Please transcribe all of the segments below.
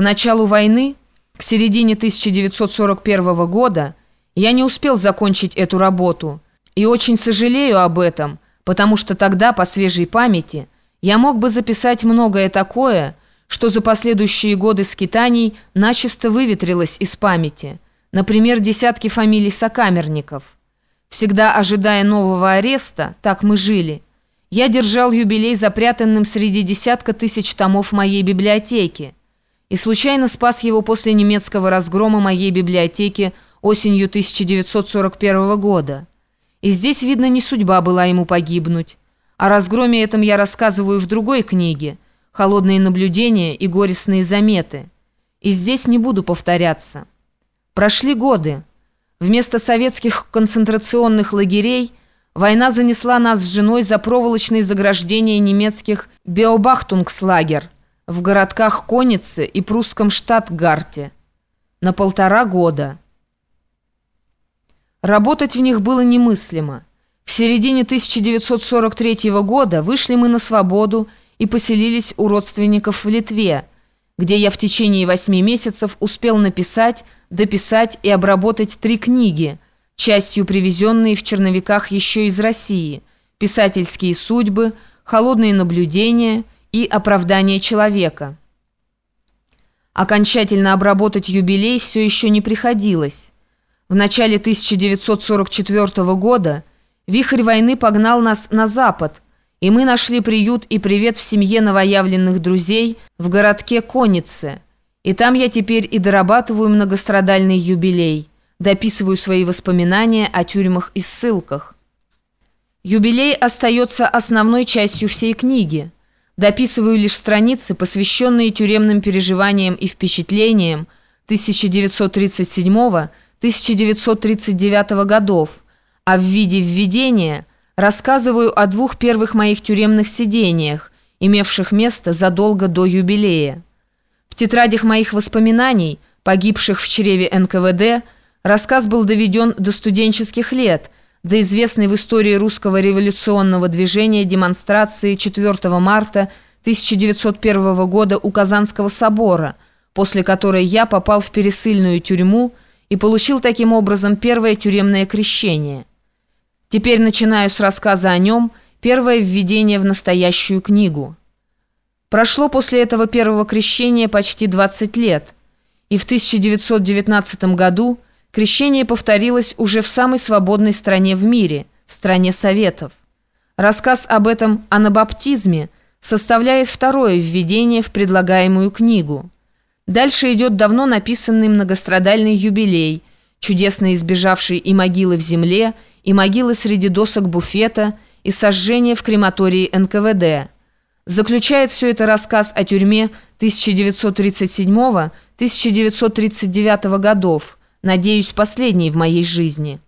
началу войны, к середине 1941 года, я не успел закончить эту работу и очень сожалею об этом, потому что тогда, по свежей памяти, я мог бы записать многое такое, что за последующие годы скитаний начисто выветрилось из памяти. Например, десятки фамилий сокамерников. Всегда ожидая нового ареста, так мы жили. Я держал юбилей запрятанным среди десятка тысяч томов моей библиотеки и случайно спас его после немецкого разгрома моей библиотеки осенью 1941 года. И здесь, видно, не судьба была ему погибнуть. О разгроме этом я рассказываю в другой книге «Холодные наблюдения и горестные заметы». И здесь не буду повторяться. Прошли годы. Вместо советских концентрационных лагерей война занесла нас с женой за проволочные заграждения немецких Беобахтунгслагер в городках Конице и прусском Штатгарте на полтора года. Работать в них было немыслимо. В середине 1943 года вышли мы на свободу и поселились у родственников в Литве, где я в течение восьми месяцев успел написать, дописать и обработать три книги, частью привезенные в черновиках еще из России, «Писательские судьбы», «Холодные наблюдения» и «Оправдание человека». Окончательно обработать юбилей все еще не приходилось. В начале 1944 года вихрь войны погнал нас на запад, и мы нашли приют и привет в семье новоявленных друзей в городке Коннице. И там я теперь и дорабатываю многострадальный юбилей, дописываю свои воспоминания о тюрьмах и ссылках. Юбилей остается основной частью всей книги. Дописываю лишь страницы, посвященные тюремным переживаниям и впечатлениям 1937 года, 1939 годов, а в виде введения рассказываю о двух первых моих тюремных сидениях, имевших место задолго до юбилея. В тетрадях моих воспоминаний, погибших в чреве НКВД, рассказ был доведен до студенческих лет, до известной в истории русского революционного движения демонстрации 4 марта 1901 года у Казанского собора, после которой я попал в пересыльную тюрьму и получил таким образом первое тюремное крещение. Теперь начинаю с рассказа о нем, первое введение в настоящую книгу. Прошло после этого первого крещения почти 20 лет, и в 1919 году крещение повторилось уже в самой свободной стране в мире, стране Советов. Рассказ об этом анабаптизме составляет второе введение в предлагаемую книгу. Дальше идет давно написанный многострадальный юбилей, чудесно избежавший и могилы в земле, и могилы среди досок буфета, и сожжение в крематории НКВД. Заключает все это рассказ о тюрьме 1937-1939 годов, надеюсь, последний в моей жизни.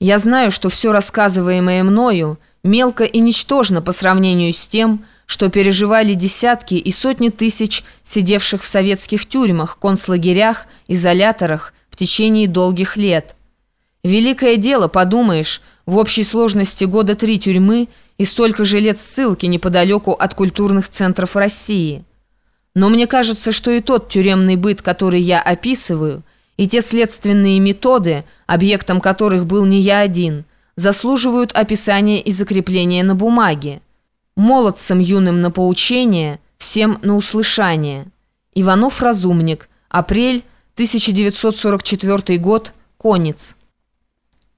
Я знаю, что все рассказываемое мною мелко и ничтожно по сравнению с тем, что переживали десятки и сотни тысяч сидевших в советских тюрьмах, концлагерях, изоляторах в течение долгих лет. Великое дело, подумаешь, в общей сложности года три тюрьмы и столько же лет ссылки неподалеку от культурных центров России. Но мне кажется, что и тот тюремный быт, который я описываю, и те следственные методы, объектом которых был не я один, заслуживают описания и закрепления на бумаге молодцам юным на поучение, всем на услышание. Иванов Разумник, апрель 1944 год, конец.